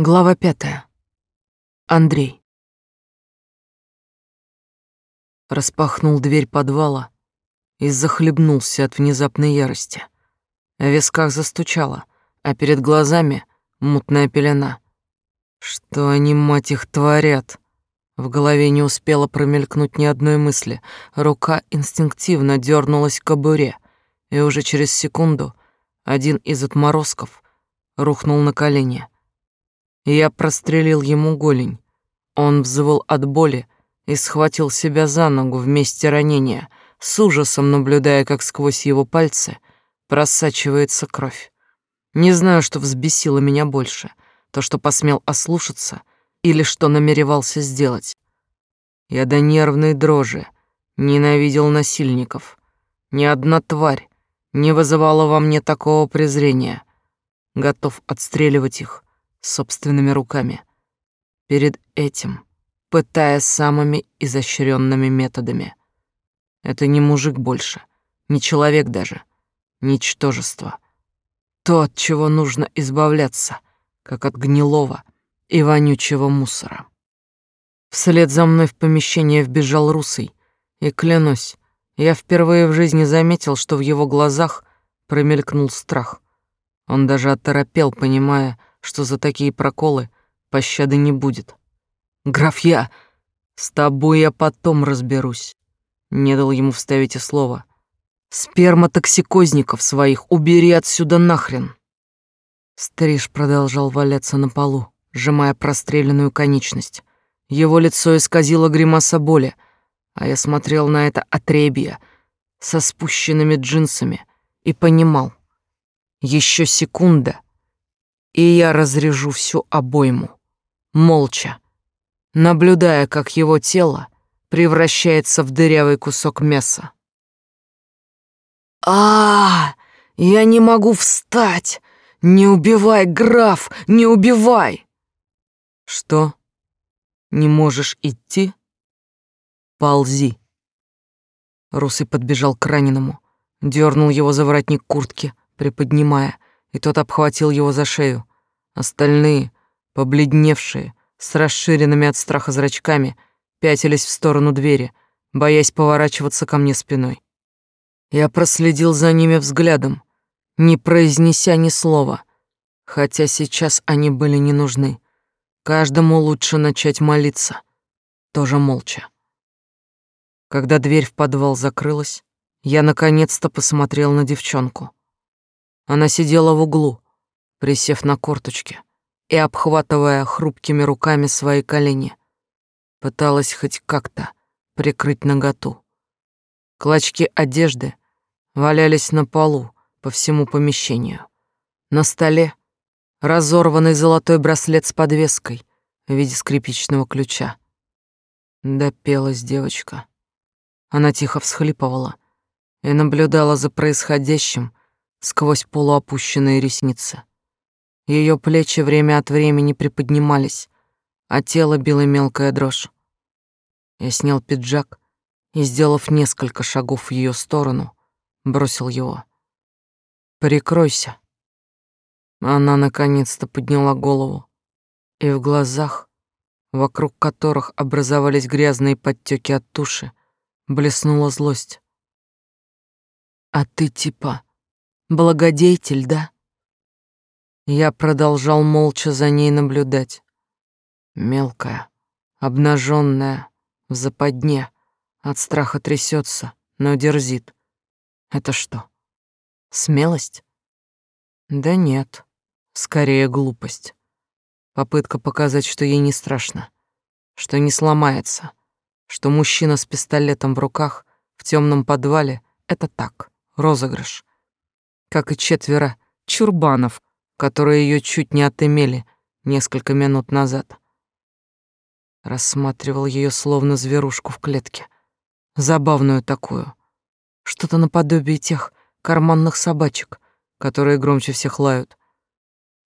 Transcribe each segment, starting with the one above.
Глава пятая. Андрей. Распахнул дверь подвала и захлебнулся от внезапной ярости. В висках застучало, а перед глазами мутная пелена. Что они, мать их, творят? В голове не успела промелькнуть ни одной мысли. Рука инстинктивно дернулась к кобуре, и уже через секунду один из отморозков рухнул на колени — я прострелил ему голень. Он взвыл от боли и схватил себя за ногу в месте ранения, с ужасом наблюдая, как сквозь его пальцы просачивается кровь. Не знаю, что взбесило меня больше, то, что посмел ослушаться, или что намеревался сделать. Я до нервной дрожи ненавидел насильников. Ни одна тварь не вызывала во мне такого презрения. Готов отстреливать их, собственными руками. Перед этим, пытая самыми изощренными методами. Это не мужик больше, не человек даже, ничтожество. То, от чего нужно избавляться, как от гнилого и вонючего мусора. Вслед за мной в помещение вбежал Русый, и, клянусь, я впервые в жизни заметил, что в его глазах промелькнул страх. Он даже оторопел, понимая, что за такие проколы пощады не будет. «Граф, я... С тобой я потом разберусь», — не дал ему вставить и слова. «Сперматоксикозников своих убери отсюда нахрен!» Стриж продолжал валяться на полу, сжимая простреленную конечность. Его лицо исказило гримаса боли, а я смотрел на это отребье со спущенными джинсами и понимал. Еще секунда — и я разрежу всю обойму, молча, наблюдая, как его тело превращается в дырявый кусок мяса. а, -а, -а Я не могу встать! Не убивай, граф, не убивай!» «Что? Не можешь идти? Ползи!» Русый подбежал к раненому, дернул его за воротник куртки, приподнимая — и тот обхватил его за шею. Остальные, побледневшие, с расширенными от страха зрачками, пятились в сторону двери, боясь поворачиваться ко мне спиной. Я проследил за ними взглядом, не произнеся ни слова, хотя сейчас они были не нужны. Каждому лучше начать молиться, тоже молча. Когда дверь в подвал закрылась, я наконец-то посмотрел на девчонку. Она сидела в углу, присев на корточки и обхватывая хрупкими руками свои колени. Пыталась хоть как-то прикрыть наготу. Клочки одежды валялись на полу по всему помещению. На столе разорванный золотой браслет с подвеской в виде скрипичного ключа. Допелась девочка. Она тихо всхлипывала и наблюдала за происходящим сквозь полуопущенные ресницы. Ее плечи время от времени приподнимались, а тело било мелкая дрожь. Я снял пиджак и, сделав несколько шагов в ее сторону, бросил его. «Прикройся». Она наконец-то подняла голову, и в глазах, вокруг которых образовались грязные подтеки от туши, блеснула злость. «А ты типа Благодетель, да? Я продолжал молча за ней наблюдать. Мелкая, обнаженная, в западне, от страха трясется, но дерзит. Это что, смелость? Да нет, скорее глупость. Попытка показать, что ей не страшно, что не сломается, что мужчина с пистолетом в руках в темном подвале — это так, розыгрыш как и четверо чурбанов, которые ее чуть не отымели несколько минут назад. Рассматривал ее словно зверушку в клетке. Забавную такую. Что-то наподобие тех карманных собачек, которые громче всех лают.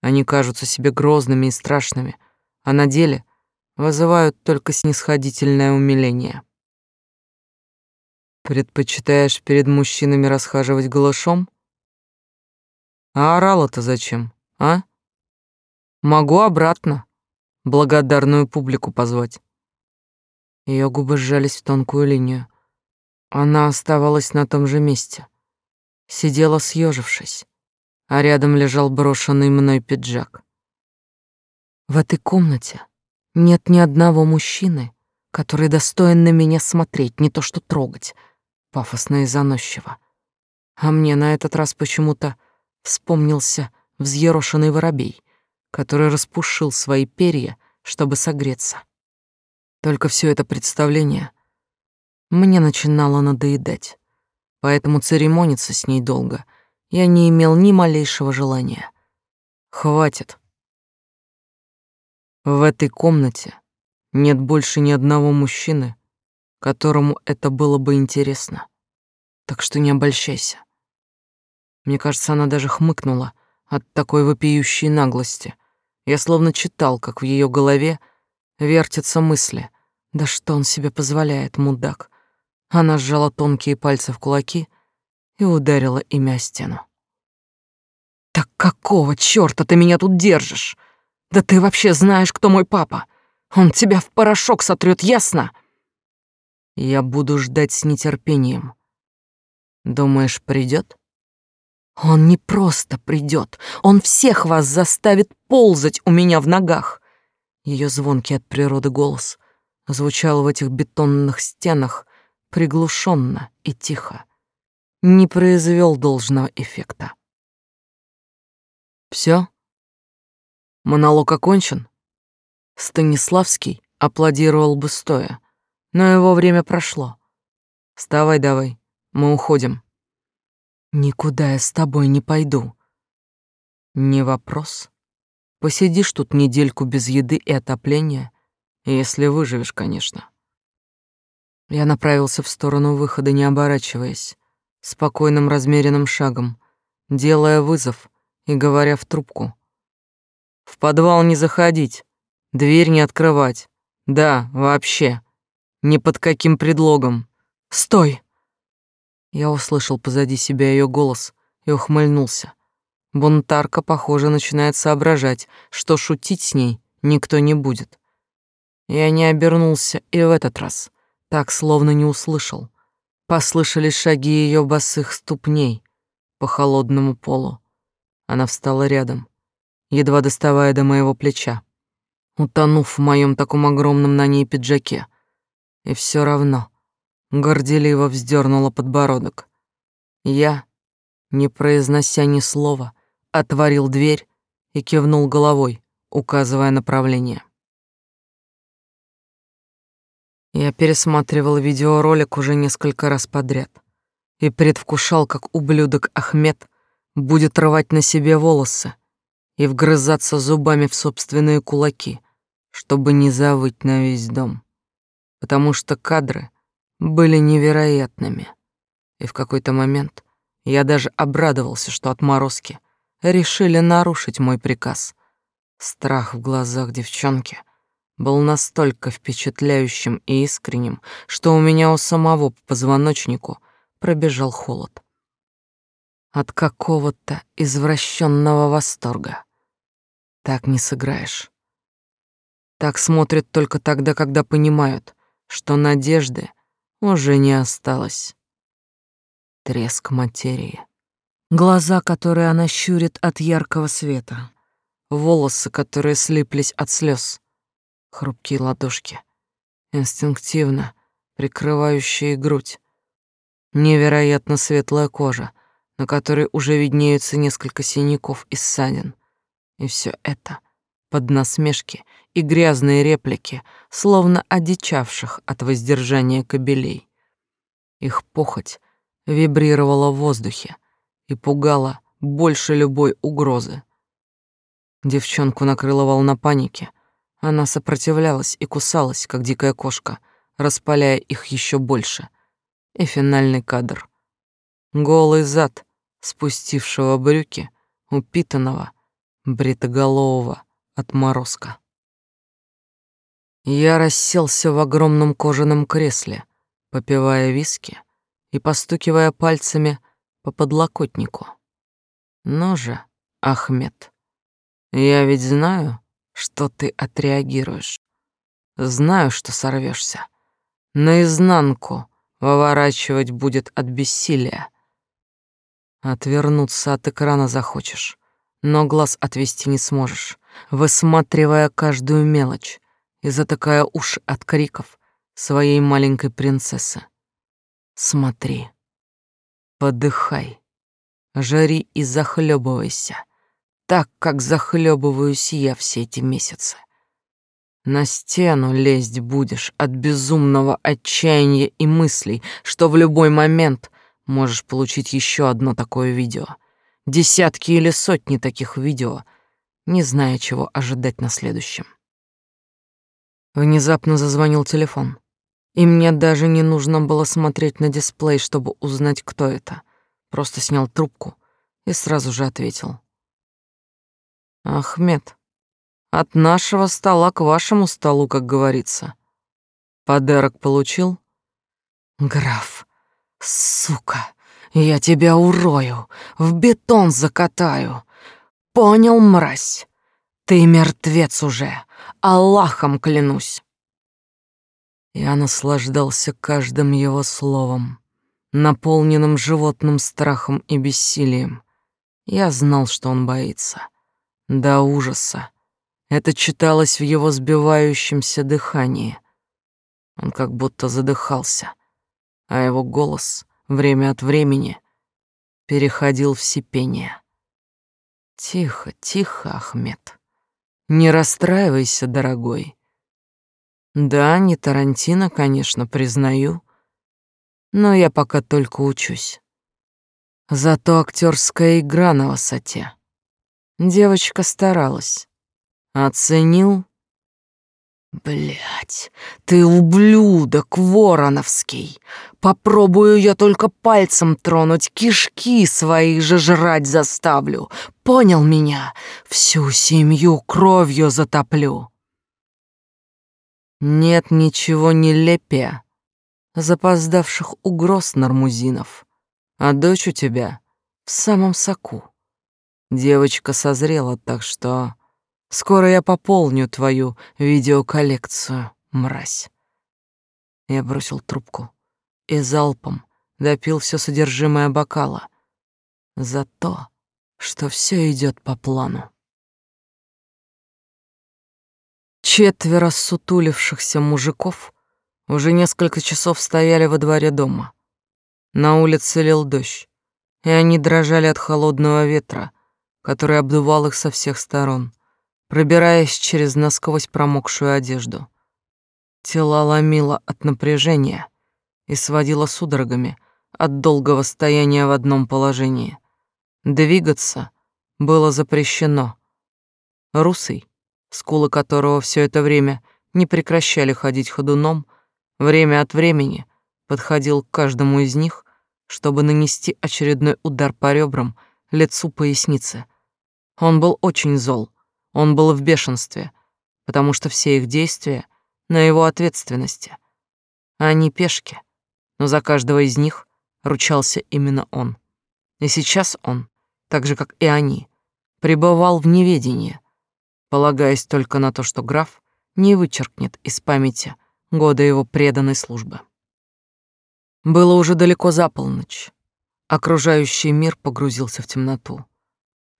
Они кажутся себе грозными и страшными, а на деле вызывают только снисходительное умиление. Предпочитаешь перед мужчинами расхаживать голышом? А орала-то зачем, а? Могу обратно благодарную публику позвать. Ее губы сжались в тонкую линию. Она оставалась на том же месте. Сидела съежившись, а рядом лежал брошенный мной пиджак. В этой комнате нет ни одного мужчины, который достоин на меня смотреть, не то что трогать, пафосно и заносчиво. А мне на этот раз почему-то вспомнился взъерошенный воробей, который распушил свои перья, чтобы согреться. Только все это представление мне начинало надоедать, поэтому церемониться с ней долго я не имел ни малейшего желания. Хватит. В этой комнате нет больше ни одного мужчины, которому это было бы интересно. Так что не обольщайся. Мне кажется, она даже хмыкнула от такой вопиющей наглости. Я словно читал, как в ее голове вертятся мысли. Да что он себе позволяет, мудак? Она сжала тонкие пальцы в кулаки и ударила ими о стену. «Так какого чёрта ты меня тут держишь? Да ты вообще знаешь, кто мой папа? Он тебя в порошок сотрет, ясно?» «Я буду ждать с нетерпением. Думаешь, придет? Он не просто придет, он всех вас заставит ползать у меня в ногах. Ее звонкий от природы голос звучал в этих бетонных стенах приглушенно и тихо. Не произвел должного эффекта. Все? Монолог окончен? Станиславский аплодировал бы стоя, но его время прошло. Вставай давай, мы уходим. Никуда я с тобой не пойду. Не вопрос. Посидишь тут недельку без еды и отопления, если выживешь, конечно. Я направился в сторону выхода, не оборачиваясь, спокойным размеренным шагом, делая вызов и говоря в трубку. В подвал не заходить, дверь не открывать. Да, вообще. Ни под каким предлогом. Стой! Я услышал позади себя ее голос и ухмыльнулся. Бунтарка, похоже, начинает соображать, что шутить с ней никто не будет. Я не обернулся и в этот раз, так словно не услышал. Послышались шаги ее босых ступней по холодному полу. Она встала рядом, едва доставая до моего плеча, утонув в моем таком огромном на ней пиджаке. И все равно горделиво вздернула подбородок. Я, не произнося ни слова, отворил дверь и кивнул головой, указывая направление. Я пересматривал видеоролик уже несколько раз подряд и предвкушал, как ублюдок Ахмед будет рвать на себе волосы и вгрызаться зубами в собственные кулаки, чтобы не завыть на весь дом. Потому что кадры были невероятными. И в какой-то момент я даже обрадовался, что отморозки решили нарушить мой приказ. Страх в глазах девчонки был настолько впечатляющим и искренним, что у меня у самого по позвоночнику пробежал холод. От какого-то извращенного восторга. Так не сыграешь. Так смотрят только тогда, когда понимают, что надежды — уже не осталось. Треск материи. Глаза, которые она щурит от яркого света. Волосы, которые слиплись от слез. Хрупкие ладошки, инстинктивно прикрывающие грудь. Невероятно светлая кожа, на которой уже виднеются несколько синяков и ссадин. И все это под насмешки и грязные реплики, словно одичавших от воздержания кобелей. Их похоть вибрировала в воздухе и пугала больше любой угрозы. Девчонку накрыла волна паники. Она сопротивлялась и кусалась, как дикая кошка, распаляя их еще больше. И финальный кадр. Голый зад спустившего брюки, упитанного, бритоголового отморозка. Я расселся в огромном кожаном кресле, попивая виски и постукивая пальцами по подлокотнику. Но же, Ахмед, Я ведь знаю, что ты отреагируешь. Знаю, что сорвешься. Наизнанку выворачивать будет от бессилия. Отвернуться от экрана захочешь, но глаз отвести не сможешь, высматривая каждую мелочь и затыкая уши от криков своей маленькой принцессы. Смотри, подыхай, жари и захлебывайся, так, как захлебываюсь я все эти месяцы. На стену лезть будешь от безумного отчаяния и мыслей, что в любой момент можешь получить еще одно такое видео. Десятки или сотни таких видео, не зная, чего ожидать на следующем. Внезапно зазвонил телефон, и мне даже не нужно было смотреть на дисплей, чтобы узнать, кто это. Просто снял трубку и сразу же ответил. «Ахмед, от нашего стола к вашему столу, как говорится. Подарок получил? Граф, сука, я тебя урою, в бетон закатаю. Понял, мразь? Ты мертвец уже, Аллахом клянусь. Я наслаждался каждым его словом, наполненным животным страхом и бессилием. Я знал, что он боится. До ужаса это читалось в его сбивающемся дыхании. Он как будто задыхался, а его голос время от времени переходил в сипение. Тихо, тихо, Ахмед. Не расстраивайся, дорогой. Да, не Тарантино, конечно, признаю, но я пока только учусь. Зато актерская игра на высоте. Девочка старалась. Оценил? Блять, ты ублюдок вороновский. Попробую я только пальцем тронуть, кишки свои же жрать заставлю. Понял меня? Всю семью кровью затоплю. Нет ничего нелепее запоздавших угроз Нармузинов, а дочь у тебя в самом соку. Девочка созрела, так что Скоро я пополню твою видеоколлекцию, мразь. Я бросил трубку и залпом допил все содержимое бокала за то, что все идет по плану. Четверо сутулившихся мужиков уже несколько часов стояли во дворе дома. На улице лил дождь, и они дрожали от холодного ветра, который обдувал их со всех сторон пробираясь через насквозь промокшую одежду. Тело ломило от напряжения и сводило судорогами от долгого стояния в одном положении. Двигаться было запрещено. Русый, скулы которого все это время не прекращали ходить ходуном, время от времени подходил к каждому из них, чтобы нанести очередной удар по ребрам, лицу поясницы. Он был очень зол, он был в бешенстве, потому что все их действия на его ответственности. Они пешки, но за каждого из них ручался именно он. И сейчас он, так же как и они, пребывал в неведении, полагаясь только на то, что граф не вычеркнет из памяти года его преданной службы. Было уже далеко за полночь. Окружающий мир погрузился в темноту.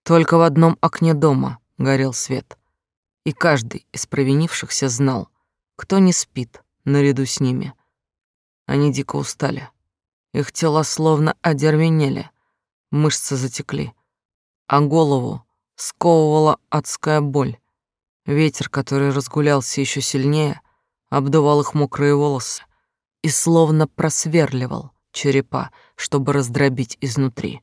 Только в одном окне дома горел свет, и каждый из провинившихся знал, кто не спит наряду с ними. Они дико устали, их тела словно одервенели, мышцы затекли, а голову сковывала адская боль. Ветер, который разгулялся еще сильнее, обдувал их мокрые волосы и словно просверливал черепа, чтобы раздробить изнутри.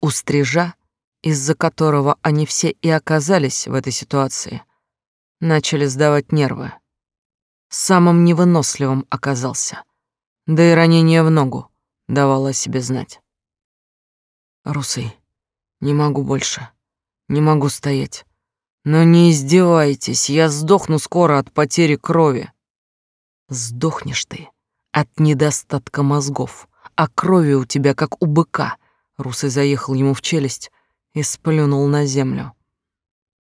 У стрижа из-за которого они все и оказались в этой ситуации, начали сдавать нервы. Самым невыносливым оказался, да и ранение в ногу давало о себе знать. «Русый, не могу больше, не могу стоять. Но не издевайтесь, я сдохну скоро от потери крови». «Сдохнешь ты от недостатка мозгов, а крови у тебя как у быка», Русый заехал ему в челюсть, и сплюнул на землю.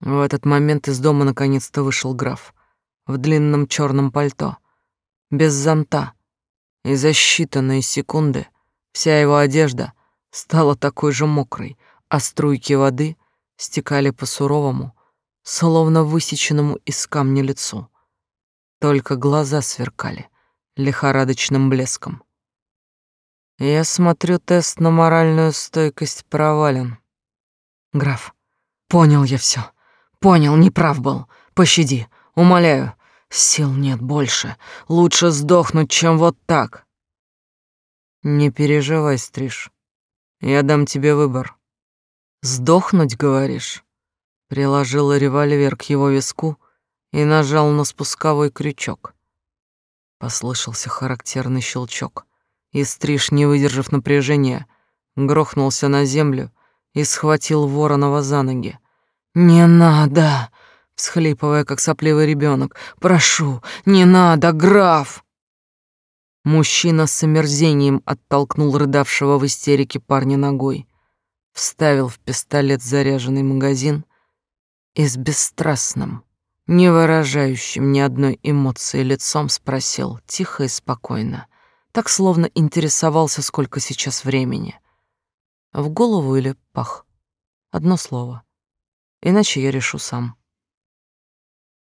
В этот момент из дома наконец-то вышел граф в длинном черном пальто, без зонта, и за считанные секунды вся его одежда стала такой же мокрой, а струйки воды стекали по суровому, словно высеченному из камня лицу. Только глаза сверкали лихорадочным блеском. Я смотрю, тест на моральную стойкость провален. Граф, понял я все. Понял, неправ был. Пощади, умоляю. Сил нет больше. Лучше сдохнуть, чем вот так. Не переживай, Стриж. Я дам тебе выбор. Сдохнуть, говоришь? Приложила револьвер к его виску и нажал на спусковой крючок. Послышался характерный щелчок, и Стриж, не выдержав напряжения, грохнулся на землю и схватил Воронова за ноги. «Не надо!» — всхлипывая, как сопливый ребенок. «Прошу, не надо, граф!» Мужчина с омерзением оттолкнул рыдавшего в истерике парня ногой, вставил в пистолет заряженный магазин и с бесстрастным, не выражающим ни одной эмоции лицом спросил тихо и спокойно, так словно интересовался, сколько сейчас времени. В голову или пах? Одно слово иначе я решу сам.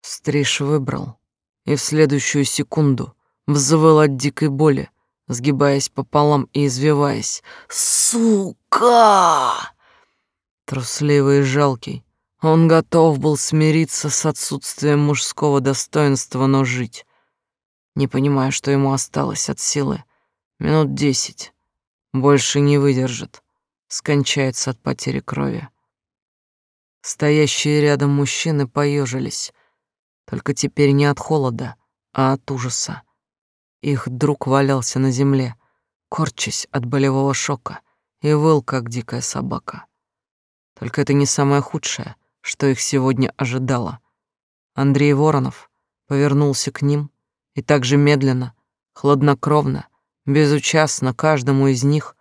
Стриж выбрал, и в следующую секунду взвыл от дикой боли, сгибаясь пополам и извиваясь. «Сука!» Трусливый и жалкий, он готов был смириться с отсутствием мужского достоинства, но жить. Не понимая, что ему осталось от силы. Минут десять. Больше не выдержит. Скончается от потери крови. Стоящие рядом мужчины поежились, только теперь не от холода, а от ужаса. Их друг валялся на земле, корчась от болевого шока, и выл, как дикая собака. Только это не самое худшее, что их сегодня ожидало. Андрей Воронов повернулся к ним и также медленно, хладнокровно, безучастно каждому из них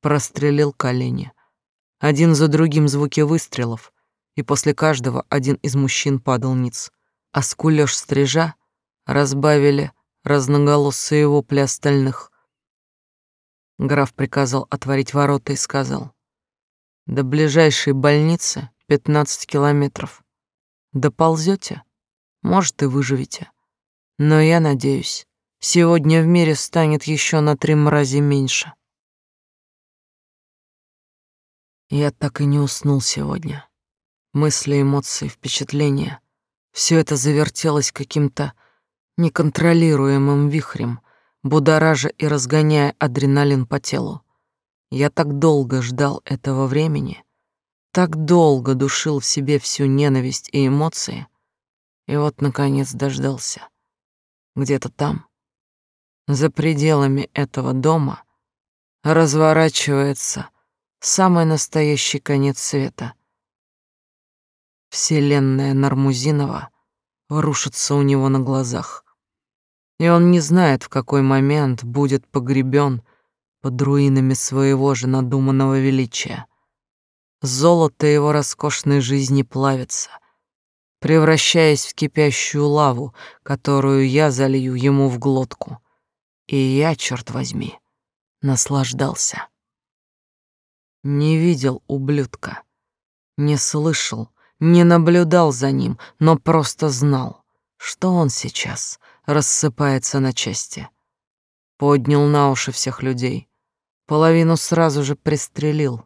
прострелил колени. Один за другим звуки выстрелов — и после каждого один из мужчин падал ниц. А скулёж стрижа разбавили разноголосые вопли остальных. Граф приказал отворить ворота и сказал, «До ближайшей больницы пятнадцать километров. Доползете? Может, и выживете. Но я надеюсь, сегодня в мире станет еще на три мрази меньше». Я так и не уснул сегодня. Мысли, эмоции, впечатления — все это завертелось каким-то неконтролируемым вихрем, будоража и разгоняя адреналин по телу. Я так долго ждал этого времени, так долго душил в себе всю ненависть и эмоции, и вот, наконец, дождался. Где-то там, за пределами этого дома, разворачивается самый настоящий конец света — Вселенная Нармузинова рушится у него на глазах. И он не знает, в какой момент будет погребен под руинами своего же надуманного величия. Золото его роскошной жизни плавится, превращаясь в кипящую лаву, которую я залью ему в глотку. И я, черт возьми, наслаждался. Не видел ублюдка, не слышал, не наблюдал за ним, но просто знал, что он сейчас рассыпается на части. Поднял на уши всех людей, половину сразу же пристрелил,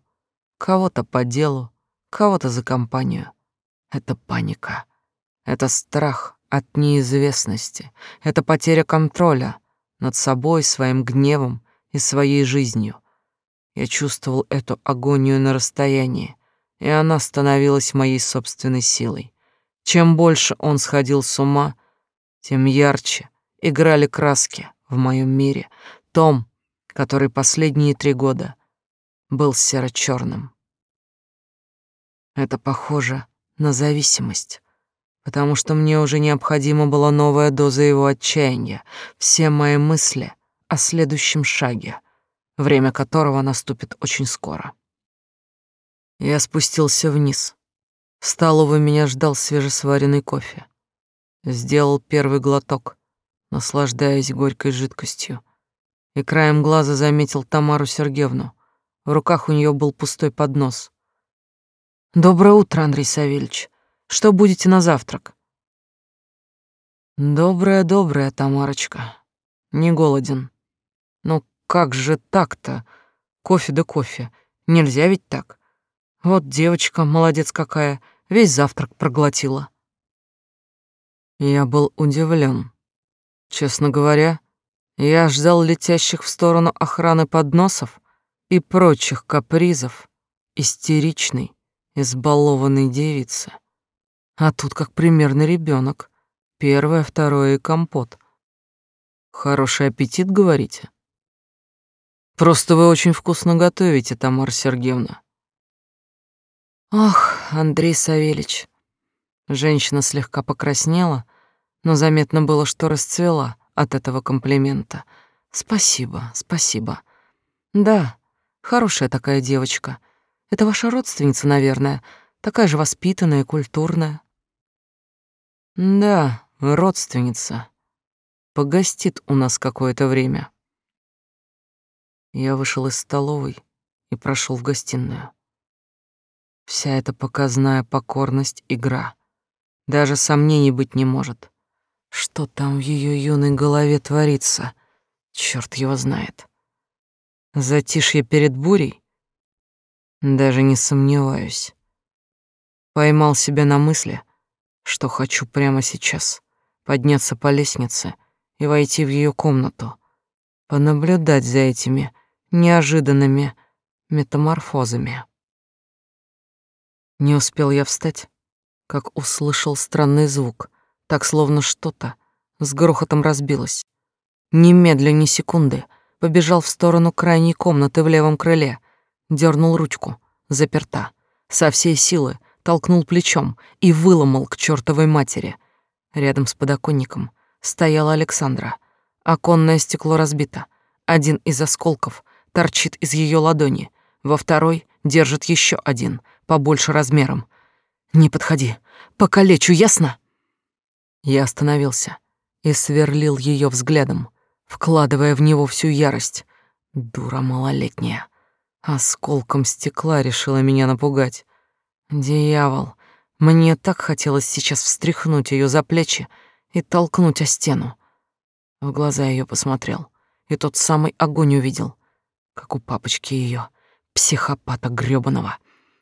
кого-то по делу, кого-то за компанию. Это паника, это страх от неизвестности, это потеря контроля над собой, своим гневом и своей жизнью. Я чувствовал эту агонию на расстоянии, и она становилась моей собственной силой. Чем больше он сходил с ума, тем ярче играли краски в моем мире, том, который последние три года был серо-черным. Это похоже на зависимость, потому что мне уже необходима была новая доза его отчаяния, все мои мысли о следующем шаге, время которого наступит очень скоро. Я спустился вниз, В столовой меня ждал свежесваренный кофе. Сделал первый глоток, наслаждаясь горькой жидкостью, и краем глаза заметил Тамару Сергеевну. В руках у нее был пустой поднос. «Доброе утро, Андрей Савельевич. Что будете на завтрак?» «Доброе-доброе, Тамарочка. Не голоден. Ну как же так-то? Кофе да кофе. Нельзя ведь так. Вот девочка, молодец какая, весь завтрак проглотила». Я был удивлен. Честно говоря, я ждал летящих в сторону охраны подносов и прочих капризов истеричной, избалованной девицы. А тут как примерный ребенок. Первое, второе и компот. Хороший аппетит, говорите? Просто вы очень вкусно готовите, Тамара Сергеевна. Ах, Андрей Савельич. Женщина слегка покраснела, но заметно было, что расцвела от этого комплимента. Спасибо, спасибо. Да, хорошая такая девочка. Это ваша родственница, наверное, такая же воспитанная и культурная. Да, родственница. Погостит у нас какое-то время. Я вышел из столовой и прошел в гостиную. Вся эта показная покорность — игра. Даже сомнений быть не может. Что там в ее юной голове творится, черт его знает. Затишье перед бурей? Даже не сомневаюсь. Поймал себя на мысли, что хочу прямо сейчас подняться по лестнице и войти в ее комнату, понаблюдать за этими неожиданными метаморфозами. Не успел я встать, как услышал странный звук, так словно что-то с грохотом разбилось. Немедля ни секунды побежал в сторону крайней комнаты в левом крыле, дернул ручку, заперта, со всей силы толкнул плечом и выломал к чертовой матери. Рядом с подоконником стояла Александра. Оконное стекло разбито. Один из осколков торчит из ее ладони, во второй держит еще один, побольше размером. «Не подходи, покалечу, ясно?» Я остановился и сверлил ее взглядом, вкладывая в него всю ярость. Дура малолетняя. Осколком стекла решила меня напугать. Дьявол, мне так хотелось сейчас встряхнуть ее за плечи и толкнуть о стену. В глаза ее посмотрел, и тот самый огонь увидел, как у папочки ее, психопата грёбаного.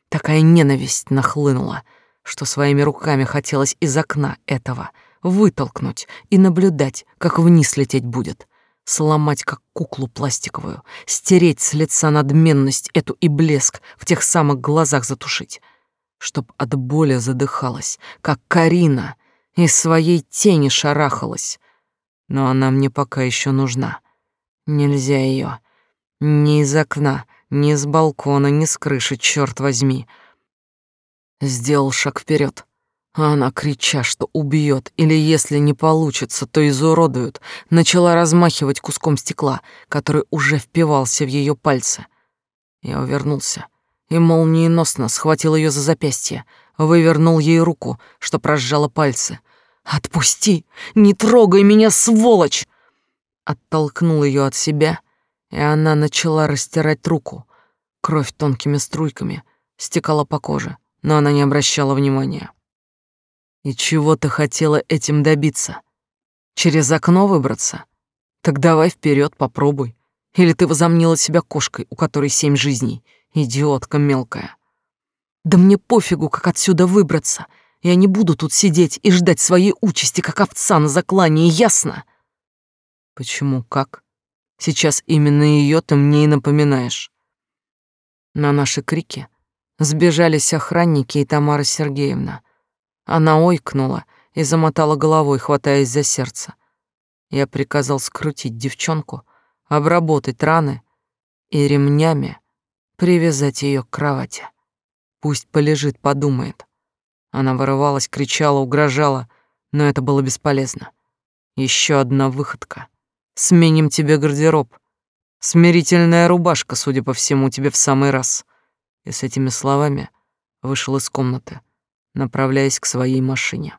Такая ненависть нахлынула, что своими руками хотелось из окна этого — вытолкнуть и наблюдать, как вниз лететь будет, сломать как куклу пластиковую, стереть с лица надменность эту и блеск в тех самых глазах затушить, чтоб от боли задыхалась, как Карина, из своей тени шарахалась. Но она мне пока еще нужна. Нельзя ее ни из окна, ни с балкона, ни с крыши, черт возьми. Сделал шаг вперед а она, крича, что убьет, или если не получится, то изуродуют, начала размахивать куском стекла, который уже впивался в ее пальцы. Я увернулся и молниеносно схватил ее за запястье, вывернул ей руку, что прожжала пальцы. «Отпусти! Не трогай меня, сволочь!» Оттолкнул ее от себя, и она начала растирать руку. Кровь тонкими струйками стекала по коже, но она не обращала внимания. И чего ты хотела этим добиться? Через окно выбраться? Так давай вперед, попробуй. Или ты возомнила себя кошкой, у которой семь жизней? Идиотка мелкая. Да мне пофигу, как отсюда выбраться. Я не буду тут сидеть и ждать своей участи, как овца на заклании, ясно? Почему как? Сейчас именно ее ты мне и напоминаешь. На наши крики сбежались охранники и Тамара Сергеевна — она ойкнула и замотала головой, хватаясь за сердце. Я приказал скрутить девчонку, обработать раны и ремнями привязать ее к кровати. Пусть полежит, подумает. Она вырывалась, кричала, угрожала, но это было бесполезно. Еще одна выходка. Сменим тебе гардероб. Смирительная рубашка, судя по всему, тебе в самый раз. И с этими словами вышел из комнаты направляясь к своей машине.